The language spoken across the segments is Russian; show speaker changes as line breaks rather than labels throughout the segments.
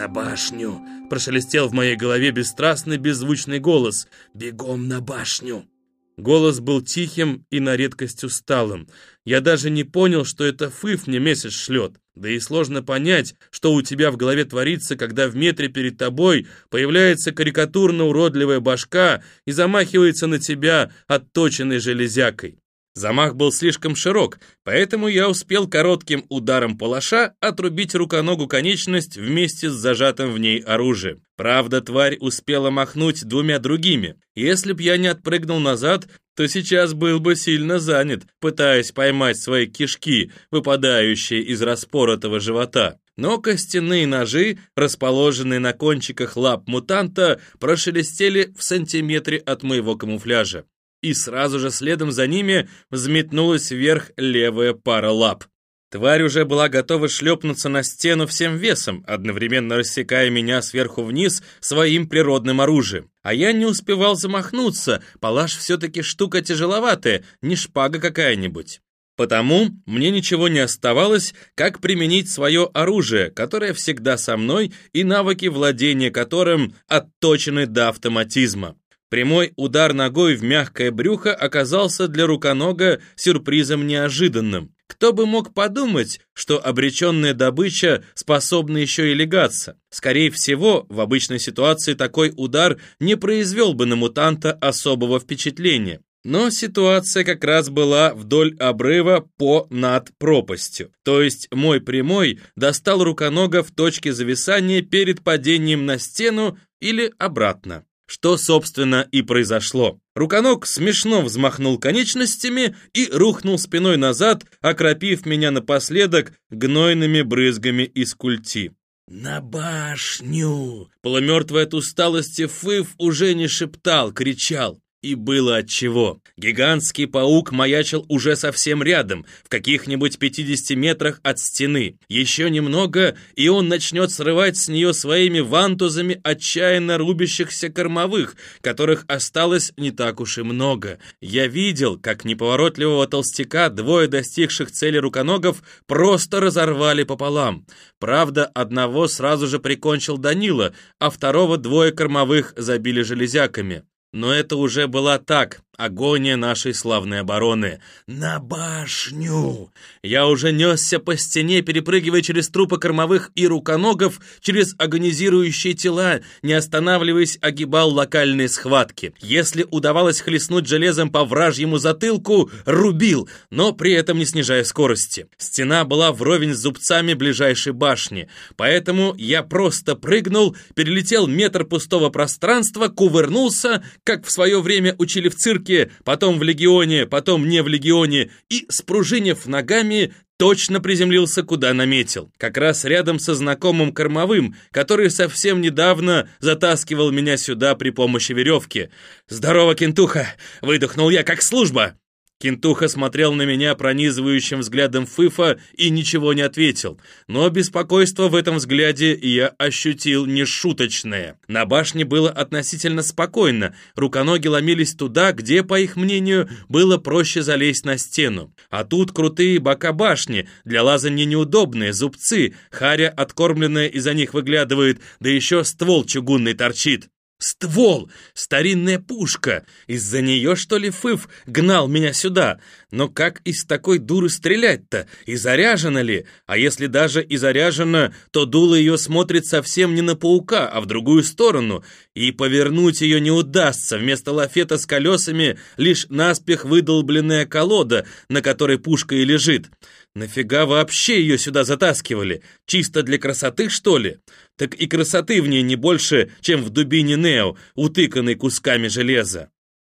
на башню!» Прошелестел в моей голове бесстрастный беззвучный голос. «Бегом на башню!» Голос был тихим и на редкость усталым. Я даже не понял, что это Фыф мне месяц шлет. Да и сложно понять, что у тебя в голове творится, когда в метре перед тобой появляется карикатурно уродливая башка и замахивается на тебя отточенной железякой. Замах был слишком широк, поэтому я успел коротким ударом палаша отрубить руконогу конечность вместе с зажатым в ней оружием. Правда, тварь успела махнуть двумя другими. Если б я не отпрыгнул назад, то сейчас был бы сильно занят, пытаясь поймать свои кишки, выпадающие из распоротого живота. Но костяные ножи, расположенные на кончиках лап мутанта, прошелестели в сантиметре от моего камуфляжа и сразу же следом за ними взметнулась вверх левая пара лап. Тварь уже была готова шлепнуться на стену всем весом, одновременно рассекая меня сверху вниз своим природным оружием. А я не успевал замахнуться, палаш все-таки штука тяжеловатая, не шпага какая-нибудь. Потому мне ничего не оставалось, как применить свое оружие, которое всегда со мной и навыки владения которым отточены до автоматизма. Прямой удар ногой в мягкое брюхо оказался для руконога сюрпризом неожиданным. Кто бы мог подумать, что обреченная добыча способна еще и легаться? Скорее всего, в обычной ситуации такой удар не произвел бы на мутанта особого впечатления. Но ситуация как раз была вдоль обрыва по над пропастью. То есть мой прямой достал руконога в точке зависания перед падением на стену или обратно. Что, собственно, и произошло. Руконог смешно взмахнул конечностями и рухнул спиной назад, окропив меня напоследок гнойными брызгами из культи. «На башню!» Полумертвый от усталости Фыв уже не шептал, кричал. И было отчего. Гигантский паук маячил уже совсем рядом, в каких-нибудь 50 метрах от стены. Еще немного, и он начнет срывать с нее своими вантузами отчаянно рубящихся кормовых, которых осталось не так уж и много. Я видел, как неповоротливого толстяка двое достигших цели руконогов просто разорвали пополам. Правда, одного сразу же прикончил Данила, а второго двое кормовых забили железяками. Но это уже была так, агония нашей славной обороны. «На башню!» Я уже несся по стене, перепрыгивая через трупы кормовых и руконогов, через агонизирующие тела, не останавливаясь, огибал локальные схватки. Если удавалось хлестнуть железом по вражьему затылку, рубил, но при этом не снижая скорости. Стена была вровень с зубцами ближайшей башни, поэтому я просто прыгнул, перелетел метр пустого пространства, кувырнулся, как в свое время учили в цирке, цирке, потом в легионе, потом не в легионе, и, спружинив ногами, точно приземлился, куда наметил. Как раз рядом со знакомым кормовым, который совсем недавно затаскивал меня сюда при помощи веревки. «Здорово, кентуха!» — выдохнул я, как служба. Кентуха смотрел на меня пронизывающим взглядом Фыфа и ничего не ответил. Но беспокойство в этом взгляде я ощутил нешуточное. На башне было относительно спокойно, руконоги ломились туда, где, по их мнению, было проще залезть на стену. А тут крутые бока башни, для лазания неудобные, зубцы, харя откормленная из-за них выглядывает, да еще ствол чугунный торчит. Ствол! Старинная пушка! Из-за нее, что ли, Фыф гнал меня сюда? Но как из такой дуры стрелять-то? И заряжена ли? А если даже и заряжена, то дуло ее смотрит совсем не на паука, а в другую сторону. И повернуть ее не удастся. Вместо лафета с колесами лишь наспех выдолбленная колода, на которой пушка и лежит. Нафига вообще ее сюда затаскивали? Чисто для красоты, что ли? Так и красоты в ней не больше, чем в дубине Нео, утыканной кусками железа.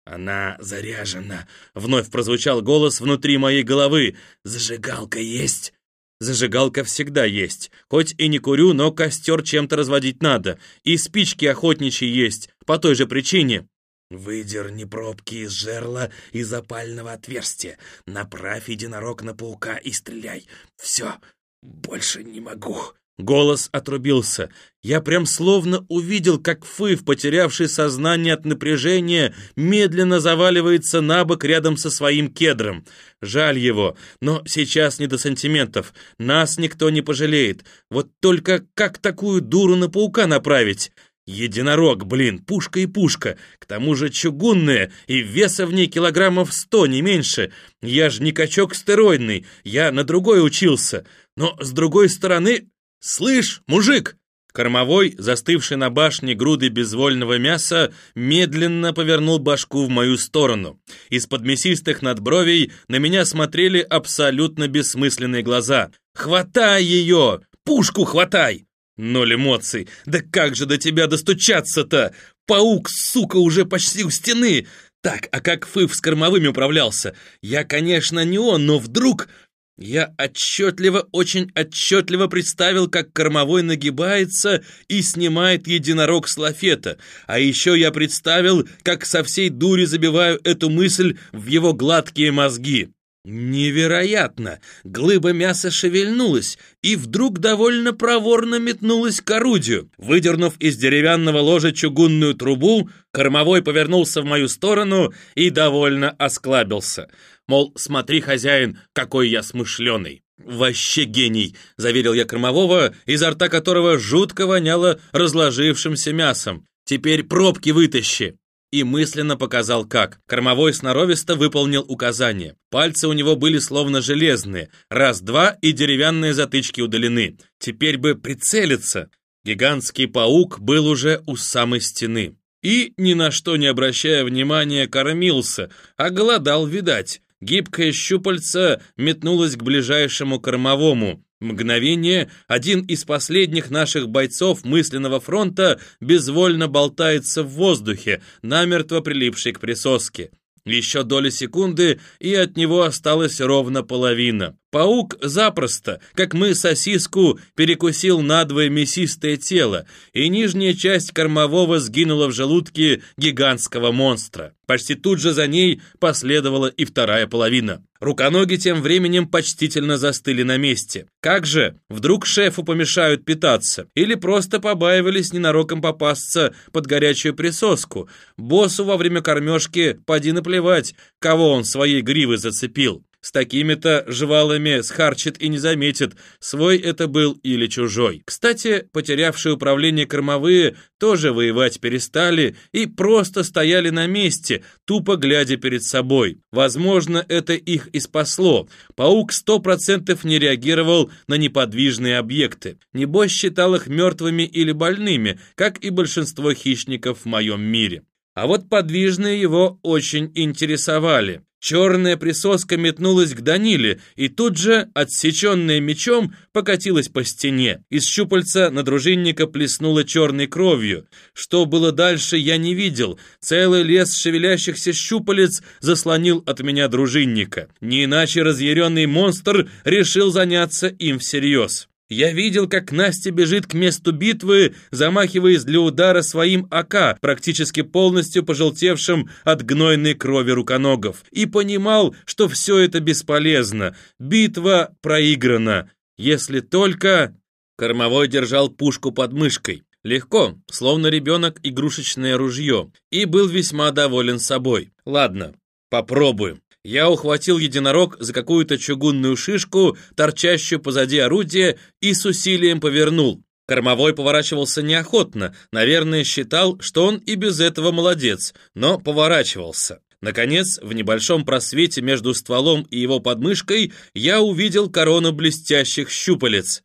«Она заряжена», — вновь прозвучал голос внутри моей головы. «Зажигалка есть?» Зажигалка всегда есть. Хоть и не курю, но костер чем-то разводить надо. И спички охотничьи есть, по той же причине. Выдерни пробки из жерла и запального отверстия. Направь единорог на паука и стреляй. Все, больше не могу. Голос отрубился. Я прям словно увидел, как Фыв, потерявший сознание от напряжения, медленно заваливается на бок рядом со своим кедром. Жаль его, но сейчас не до сантиментов. Нас никто не пожалеет. Вот только как такую дуру на паука направить? Единорог, блин, пушка и пушка. К тому же чугунная, и веса в ней килограммов сто, не меньше. Я ж не качок стероидный, я на другой учился. Но с другой стороны, «Слышь, мужик!» Кормовой, застывший на башне груды безвольного мяса, медленно повернул башку в мою сторону. Из-под мясистых надбровей на меня смотрели абсолютно бессмысленные глаза. «Хватай ее! Пушку хватай!» Ноль эмоций. «Да как же до тебя достучаться-то? Паук, сука, уже почти у стены!» Так, а как Фыв с кормовыми управлялся? Я, конечно, не он, но вдруг... Я отчетливо, очень отчетливо представил, как кормовой нагибается и снимает единорог с лафета. А еще я представил, как со всей дури забиваю эту мысль в его гладкие мозги. Невероятно! Глыба мяса шевельнулась и вдруг довольно проворно метнулась к орудию. Выдернув из деревянного ложа чугунную трубу, кормовой повернулся в мою сторону и довольно осклабился. Мол, смотри, хозяин, какой я смышленый. «Вообще гений!» — заверил я кормового, изо рта которого жутко воняло разложившимся мясом. «Теперь пробки вытащи!» И мысленно показал как. Кормовой сноровисто выполнил указание. Пальцы у него были словно железные. Раз-два и деревянные затычки удалены. Теперь бы прицелиться. Гигантский паук был уже у самой стены. И, ни на что не обращая внимания, кормился, а голодал, видать. Гибкое щупальце метнулось к ближайшему кормовому. Мгновение один из последних наших бойцов мысленного фронта безвольно болтается в воздухе, намертво прилипший к присоске. Еще доли секунды, и от него осталась ровно половина. Паук запросто, как мы сосиску, перекусил надвое мясистое тело, и нижняя часть кормового сгинула в желудке гигантского монстра. Почти тут же за ней последовала и вторая половина. Руконоги тем временем почтительно застыли на месте. Как же, вдруг шефу помешают питаться? Или просто побаивались ненароком попасться под горячую присоску? Боссу во время кормежки поди наплевать, кого он своей гривы зацепил. С такими-то жвалами схарчит и не заметит, свой это был или чужой. Кстати, потерявшие управление кормовые тоже воевать перестали и просто стояли на месте, тупо глядя перед собой. Возможно, это их и спасло. Паук сто процентов не реагировал на неподвижные объекты. Небось считал их мертвыми или больными, как и большинство хищников в моем мире. А вот подвижные его очень интересовали. Черная присоска метнулась к Даниле и тут же, отсеченная мечом, покатилась по стене. Из щупальца на дружинника плеснула черной кровью. Что было дальше, я не видел. Целый лес шевелящихся щупалец заслонил от меня дружинника. Не иначе разъяренный монстр решил заняться им всерьез. Я видел, как Настя бежит к месту битвы, замахиваясь для удара своим АК, практически полностью пожелтевшим от гнойной крови руконогов, и понимал, что все это бесполезно. Битва проиграна. Если только... Кормовой держал пушку под мышкой. Легко, словно ребенок игрушечное ружье, и был весьма доволен собой. Ладно, попробуем. Я ухватил единорог за какую-то чугунную шишку, торчащую позади орудия, и с усилием повернул. Кормовой поворачивался неохотно, наверное, считал, что он и без этого молодец, но поворачивался. Наконец, в небольшом просвете между стволом и его подмышкой я увидел корону блестящих щупалец.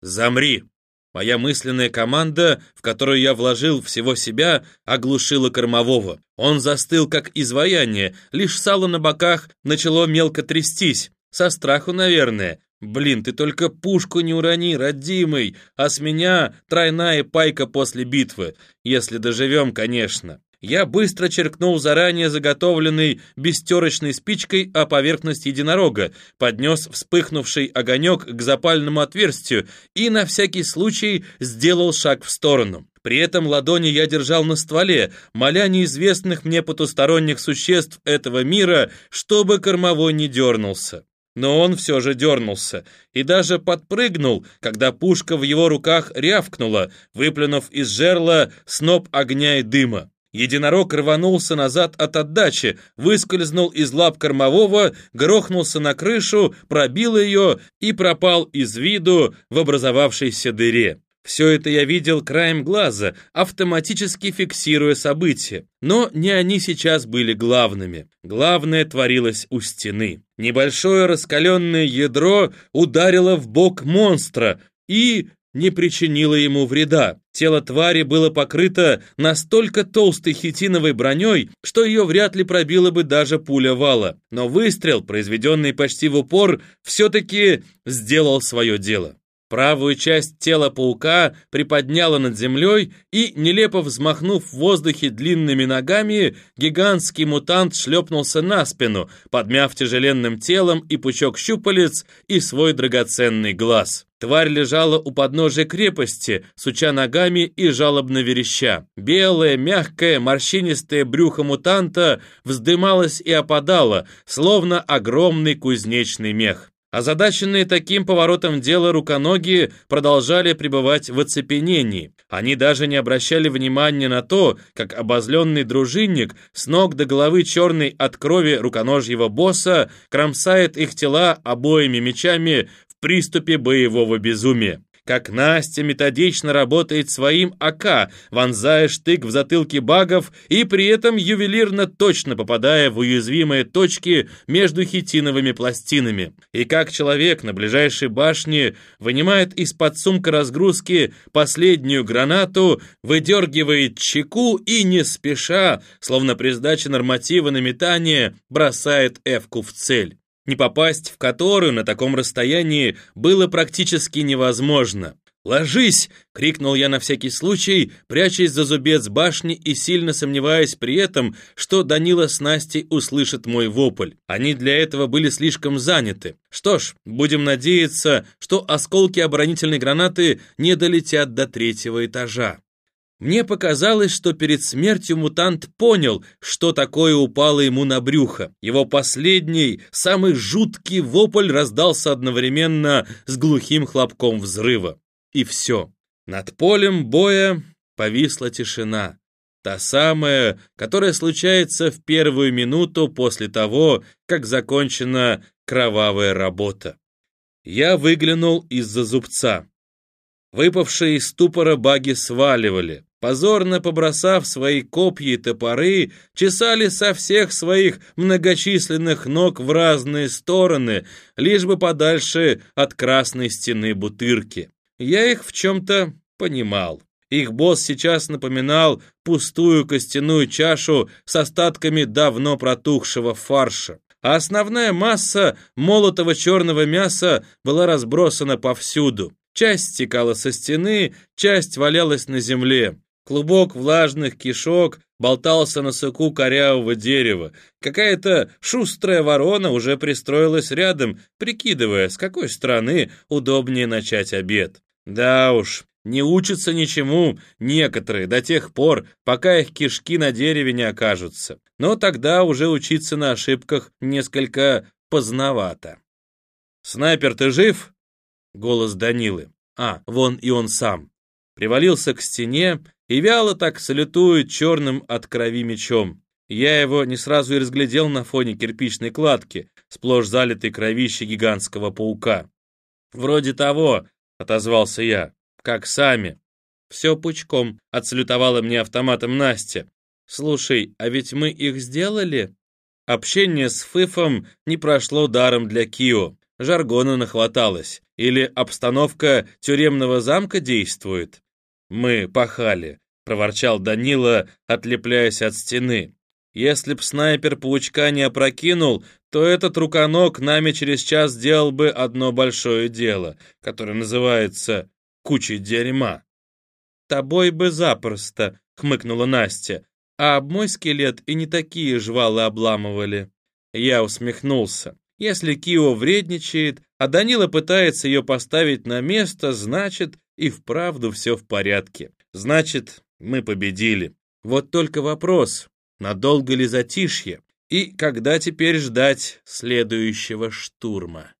«Замри!» Моя мысленная команда, в которую я вложил всего себя, оглушила кормового. Он застыл, как изваяние, лишь сало на боках начало мелко трястись. Со страху, наверное. Блин, ты только пушку не урони, родимый, а с меня тройная пайка после битвы. Если доживем, конечно. Я быстро черкнул заранее заготовленной бестерочной спичкой о поверхность единорога, поднес вспыхнувший огонек к запальному отверстию и на всякий случай сделал шаг в сторону. При этом ладони я держал на стволе, моля неизвестных мне потусторонних существ этого мира, чтобы кормовой не дернулся. но он все же дернулся и даже подпрыгнул, когда пушка в его руках рявкнула, выплюнув из жерла сноп огня и дыма. Единорог рванулся назад от отдачи, выскользнул из лап кормового, грохнулся на крышу, пробил ее и пропал из виду в образовавшейся дыре. Все это я видел краем глаза, автоматически фиксируя события. Но не они сейчас были главными. Главное творилось у стены. Небольшое раскаленное ядро ударило в бок монстра и не причинило ему вреда. Тело твари было покрыто настолько толстой хитиновой броней, что ее вряд ли пробила бы даже пуля вала. Но выстрел, произведенный почти в упор, все-таки сделал свое дело. Правую часть тела паука приподняла над землей, и, нелепо взмахнув в воздухе длинными ногами, гигантский мутант шлепнулся на спину, подмяв тяжеленным телом и пучок щупалец, и свой драгоценный глаз. Тварь лежала у подножия крепости, суча ногами и жалобно вереща. Белое, мягкое, морщинистое брюхо мутанта вздымалось и опадало, словно огромный кузнечный мех. Озадаченные таким поворотом дела руконогие продолжали пребывать в оцепенении. Они даже не обращали внимания на то, как обозленный дружинник с ног до головы черный от крови руконожьего босса кромсает их тела обоими мечами в приступе боевого безумия как Настя методично работает своим АК, вонзая штык в затылке багов и при этом ювелирно точно попадая в уязвимые точки между хитиновыми пластинами. И как человек на ближайшей башне вынимает из-под сумка разгрузки последнюю гранату, выдергивает чеку и не спеша, словно при сдаче норматива на метание, бросает эвку в цель не попасть в которую на таком расстоянии было практически невозможно. «Ложись!» — крикнул я на всякий случай, прячась за зубец башни и сильно сомневаясь при этом, что Данила с Настей услышат мой вопль. Они для этого были слишком заняты. Что ж, будем надеяться, что осколки оборонительной гранаты не долетят до третьего этажа. Мне показалось, что перед смертью мутант понял, что такое упало ему на брюхо. Его последний, самый жуткий вопль раздался одновременно с глухим хлопком взрыва. И все. Над полем боя повисла тишина. Та самая, которая случается в первую минуту после того, как закончена кровавая работа. Я выглянул из-за зубца. Выпавшие из ступора баги сваливали. Позорно побросав свои копья и топоры, чесали со всех своих многочисленных ног в разные стороны, лишь бы подальше от красной стены бутырки. Я их в чем-то понимал. Их босс сейчас напоминал пустую костяную чашу с остатками давно протухшего фарша а основная масса молотого черного мяса была разбросана повсюду. Часть стекала со стены, часть валялась на земле. Клубок влажных кишок болтался на суку корявого дерева. Какая-то шустрая ворона уже пристроилась рядом, прикидывая, с какой стороны удобнее начать обед. Да уж, не учатся ничему некоторые до тех пор, пока их кишки на дереве не окажутся. Но тогда уже учиться на ошибках несколько поздновато. «Снайпер, ты жив?» Голос Данилы. А, вон и он сам. Привалился к стене и вяло так салютует черным от крови мечом. Я его не сразу и разглядел на фоне кирпичной кладки, сплошь залитой кровищей гигантского паука. «Вроде того», — отозвался я, — «как сами». «Все пучком», — отсалютовала мне автоматом Настя. «Слушай, а ведь мы их сделали?» Общение с Фыфом не прошло даром для Кио жаргона нахваталось, или обстановка тюремного замка действует. Мы пахали, проворчал Данила, отлепляясь от стены. Если б снайпер паучка не опрокинул, то этот руконок нами через час сделал бы одно большое дело, которое называется «кучей дерьма». «Тобой бы запросто», — хмыкнула Настя, «а об мой скелет и не такие жвалы обламывали». Я усмехнулся. Если Кио вредничает, а Данила пытается ее поставить на место, значит, и вправду все в порядке. Значит, мы победили. Вот только вопрос, надолго ли затишье? И когда теперь ждать следующего штурма?